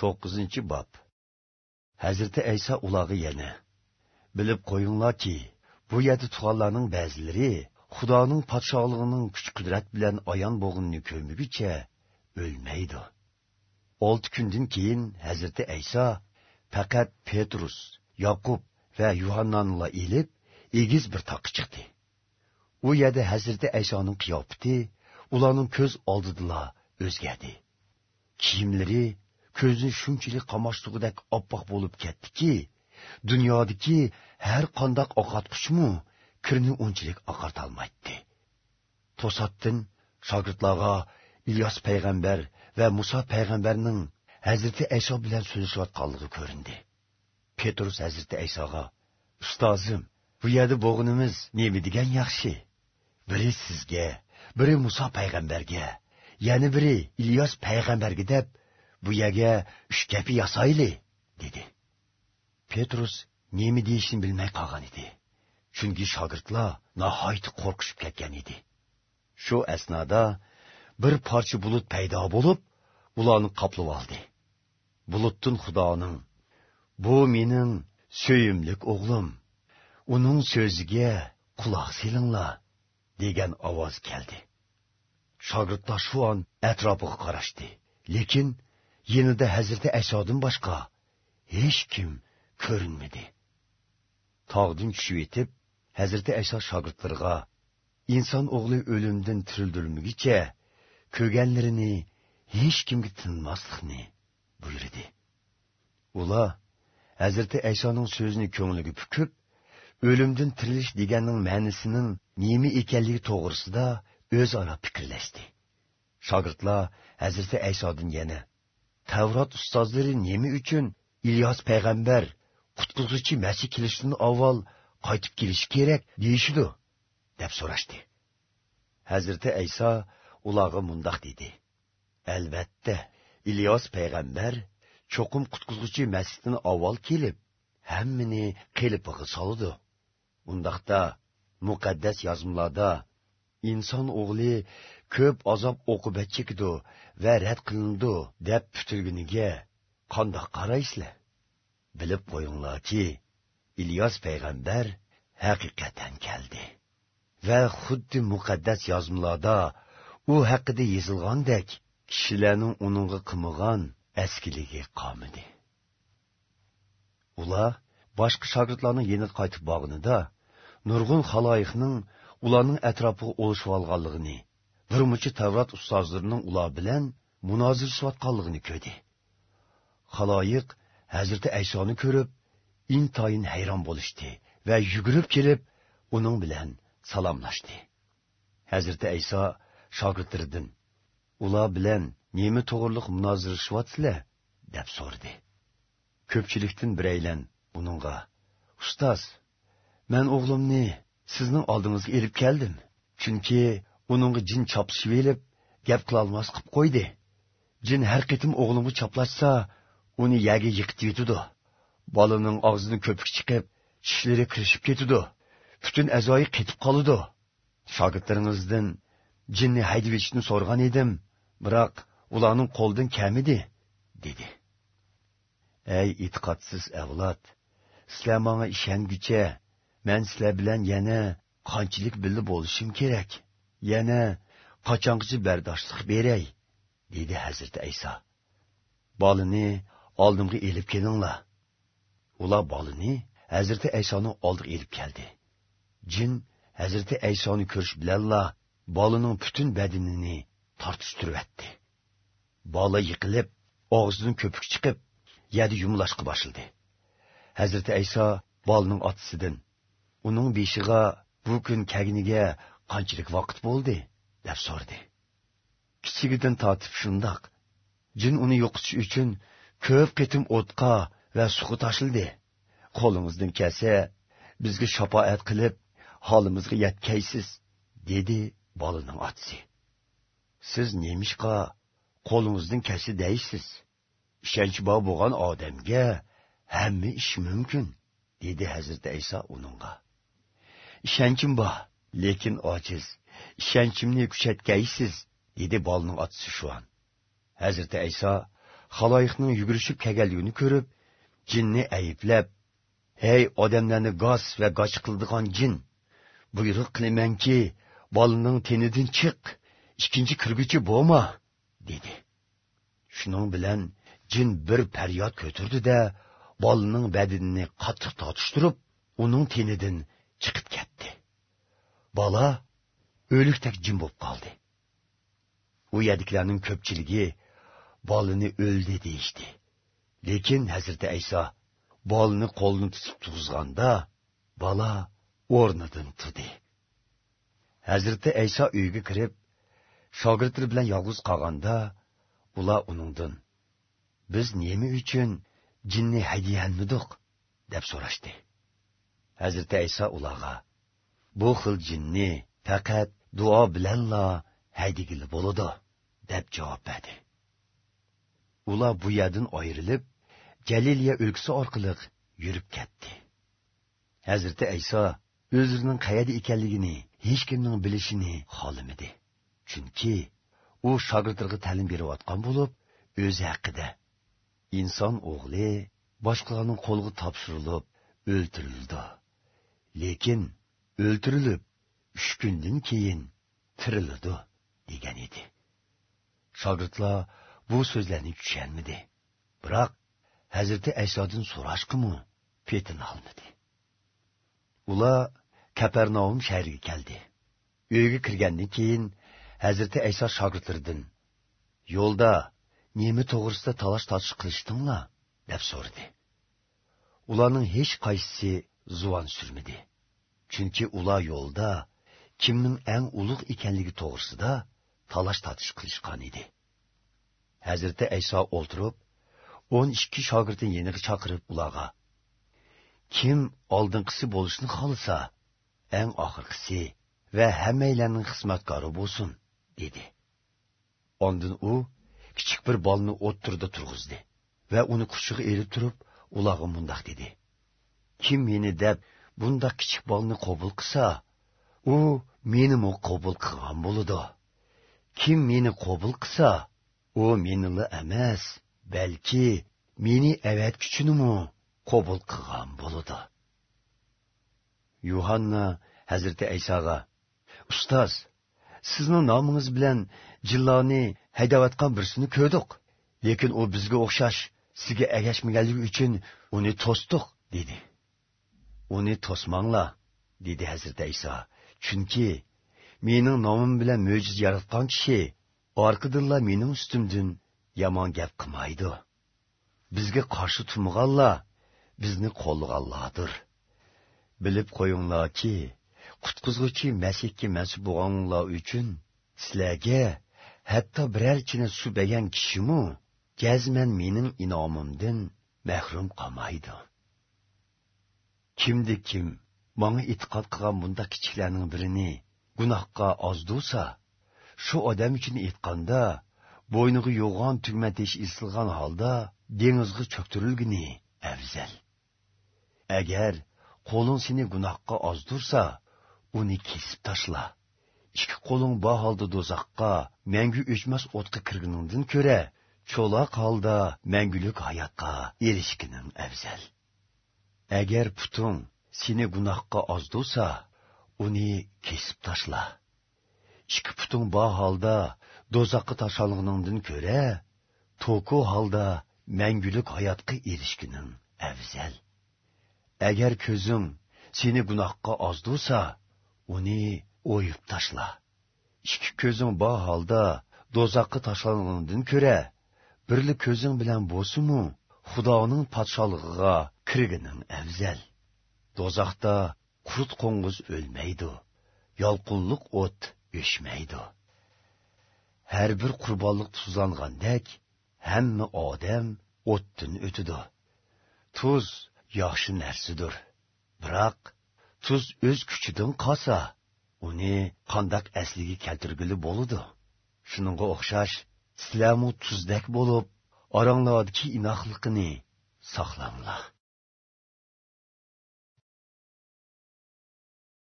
to'qqizinchi bob. Hazrati ayso ulog'i yana. Bilib qo'yinglarki bu yerda tug'anlarning ba'zilari xudoning podshohligining kuch qudrat bilan ayon bo'g'inni ko'miguncha o'lmaydi. Olti kundan keyin hazrati ayso faqat petrus yoqub va yuhannonla ilib egiz bir toqqa chiqdi. U yerda hazrati aysoning qiyofati ularning ko'z oldidala o'zgardi. Kiyimlari ko'zi shunchalik qamoshtig'idek oppoq bo'lib ketdiki dunyodagi har qandoq oqatquchmu kirni unchalik oqartolmaydi. To'satdan shogirdlarga ilyos payg'ambar va muso payg'ambarning hazrati ayso bilan so'zlashayotganligi ko'rindi. Petrus hazrati aysoga ustozim bu yerda bo'g'inimiz nima degan yaxshi. Biri sizga biri muso payg'ambarga yana biri ilyos payg'ambarga deb bu yerga uch yasayli dedi. Petrus nima deyishini bilmay qolgan edi. Chunki shogirdlar nihoyat qo'rqishib ketgan edi. Shu asnoda bir parcha bulut paydo bo'lib ularni qoplab oldi. Bulutdan xudoning bu mening so'yimlik o'g'lim uning so'ziga quloq selinglar degan ovoz keldi. Shogirdlar shu on atrofiga qarashdi. Lekin yenida hazrati asodan boshqa hech kim ko'rinmadi tog'dan tushib yetib hazrati aso shogirdlarga inson o'g'li o'limdan tirildirmagicha ko'rganlarini hech kimga tinmaslikni buyurdi ular hazrati aysoning so'zini ko'ngliga pukib o'limdan tirilish deganning ma'nisining nima ekanligi to'g'risida o'zaro fikrlashdi. Shogirdlar hazrati aysodan yana Təvrat ustazları nemi üçün İlyas peyğəmbər qutquzıcı Məsih kilisindən avval qayıtıb geliş kerak deyişdi, deb so'rashdi. Hazrati Əysa ularga mundaq dedi: Әлбәттә, İlyas peyğəmbər çoqum qutquzıcı Məsihdən avval kelib, həmmini qelipiga soldi. Undaqda muqaddas yozmalarda inson o'g'li ko'p azob o'qibat chekdi va rad qilindi deb tutilguniga qandoq qaraysizlar? Bilib qo'yinglarki ilyos payg'ambar haqiqatan keldi va xuddi muqaddas yozmalarda u haqida yozilgandek kishilarning uningga qilmagan askiligi qomidi ular boshqa shogirdlarni yeniga qaytib borganida nurg'un haloyiqning ularning atrofiga o'lishib olganligini bir tavrat ustozlarining ular bilan munozirishayotganligini ko'rdi. Haloyiq hazrati aysoni ko'rib intoyin hayron bo'lishdi va yugurib kelib uning bilan salomlashdi. Hazrati ayso shogirdlaridan ular bilan nima to'g'riliq munozirishyotsizlar deb so'rdi ko'pchilikdan biraylan uningga ustoz man o'g'limni sizning oldingizga elib keldim chunki uningga jin chopishib elib gap qilolmas qilib qo'ydi. Jin har qitim o'g'limga choplashsa uni yaga yiqitib yetidi bolaning og'zini ko'pik chiqib tishlari kirishib ketidi butun azoyi qetib qoladi shogirdlaringizdan jinni haydab yetishni so'rgan edim biroq ularning qo'ldan kamidi dedi. Ey e'tiqodsiz avlod sizlar manga ishonguncha man sizlar bilan yana qanchalik birga bo'lishim kerak? Yana qachongacha bardoshlik beray dedi hazrati ayso. Bolini oldimga elib kelinglar. Ular bolini hazrati aysoni oldiga elib keldi. Jin hazrati aysoni ko'rish bilanla bolaning butun badinini tortishtiribdi bola yiqilib og'zidan ko'pik chiqib yadi yumlashqa boshladi hazrati ayso bolaning otasidan uning beshig'a bu kun kaginiga qanchalik vaqt bo'ldi? deb so'radi. Kichigidan tortib shundoq. Jin uni yo'qitish uchun ko'p qitim o'tqa va suvga tashildi. Qo'lingizdan kelsa bizga shafoat qilib holimizga yetkaysiz dedi bolaning otasi siz nemishqa qo'lingizdan kelsa deysiz. Ishonch bor bo'lgan odamga hamma ish mumkin dedi hazrati iso uningga. Ishonchim bor. Lekin ojiz ishonchimni kuchatgaysiz dedi bolning otasi shuan hazrati ayso haloyiqning yugurishib kelganligini ko'rib jinni ayiblab hey odamlarni g'os va g'och qildigan jin buyruq qilamanki bolaning tenidan chiq ikkinchi kirguchi bo'lma dedi. Shuning bilan jin bir faryod ko'tirdi da bolaning badanini qattiq tortishtirib uning tenidan chiqib bola o'likdek jim bo'lib qoldi u көпчилиги ko'pchiligi bolani o'ldi deyishdi lekin hazrati ayso bolni qo'lni tutib turg'izganda bola o'rnidan turdi hazrati ayso uyga kirib shogirdlar bilan yolg'iz qolganda ular uningdan biz nima uchun jinni hadyanmidiq deb so'rashdi hazrati ayso ularga bu xil jinni faqat duo bilanla haydagili bo'ladi deb javob berdi. Ular bu yerdan ayrilib jaliliya o'lkasi orqali yurib ketdi. Hazrati ayso o'zining qayerda ekanligini hech kimning bilishini xohlamadi. Chunki u shogirdlarga ta'lim berayotgan bo'lib o'zi haqida. Inson o'g'li boshqalarning qo'liga topshirilib o'ltirildi. Lekin o'ltirilib uch kundan keyin tiriladi degan edi. Shogirdlar bu so'zlarni tushanmidi biroq hazrati aysodan so'rashqimu petin olmadi. Ular kaparnaum shahriga keldi. Uyga kirgandan keyin hazrati ayso shogirdlaridan yo'lda nima to'g'risida talash tortish qilishdinglar? deb so'radi. Ularning hech qaysisi zuvon surmidi chunki ular yo'lda kimning eng ulug' ekanligi to'g'risida talash tortish qilishgan edi hazrati ayso o'ltirib o'n ikki shogirdini yeniga chaqirib ularga kim oldinqisi bo'lishni xohlasa eng oxirgisi va hammanglarning xizmatkori bo'lsin dedi. Ondin u kichik bir bolni o'ttirda turg'izdi va uni quchig'i elib turib ularga mundoq dedi. Kim meni deb bunda kichik bolni qabul qilsa u menimi qabul qilgan bo'ladi. Kim meni qabul qilsa u menili emas balki meni avatkuchinimu qabul qilgan bo'ladi. Yuhanna hazrati aysoga ustoz sizning nomingiz bilan jilloni haydayotgan birsini ko'rdik lekin u bizga o'xshash sizga agashmaganligi uchun uni to'sdiq dedi. Uni to'smanglar dedi hazrati iso. Chunki mening nomim bilan mo'jiz yaratgan kishi orqadinla mening ustimdan yomon gap qilmaydi. Bizga qarshi turmaganlar bizni qo'llaganlardir. Bilib qo'yinglarki qutqizg'uchi masihga mansub bo'lganlar uchun sizlarga hatto birarchini suv bergan kishimu jazman mening inomimdan mahrum qolmaydi. Kimdi kim? Manga e'tiqod qilgan bunda kichiklarning birini gunohga ozdursa shu odam uchun aytganda bo'yniga yo'g'on tugma tish isilgan holda dengizga cho'ktirilgini afzal agar qo'ling seni gunohga ozdursa uni kesib tashla ikki qo'ling bor holda do'zaxqa mangu o'chmas o'tga kirguningdan ko'ra cho'loq holda mangulik hayotga erishgining afzal agar putung seni gunohga ozdursa uni kesib tashla. Ikki putung bor holda do'zaxqa tashalg'iningdan ko'ra to'ku holda mangulik hayotga erishgining afzal. Agar ko'zing seni gunohga ozdursa uni o'yib tashla. Ikki ko'zing bor holda do'zaxqa tashlang'indan ko'ra birli ko'zing bilan bo'lsimu xudoning podsholig'iga kirgining afzal Dozaqda qurt qo'ng'iz o'lmaydi yolqinliq o't o'chmaydi har bir qurbonlik tuzlangandek hamma odam o'tdan o'tidi tuz yaxshi narsadir biroq tuz o'z kuchidan qolsa uni qandaq asliga keltirgili bo'ladi shuningga o'xshash sizlarmu tuzdek bo'lib oranglardagi inoqlikni saqlanglar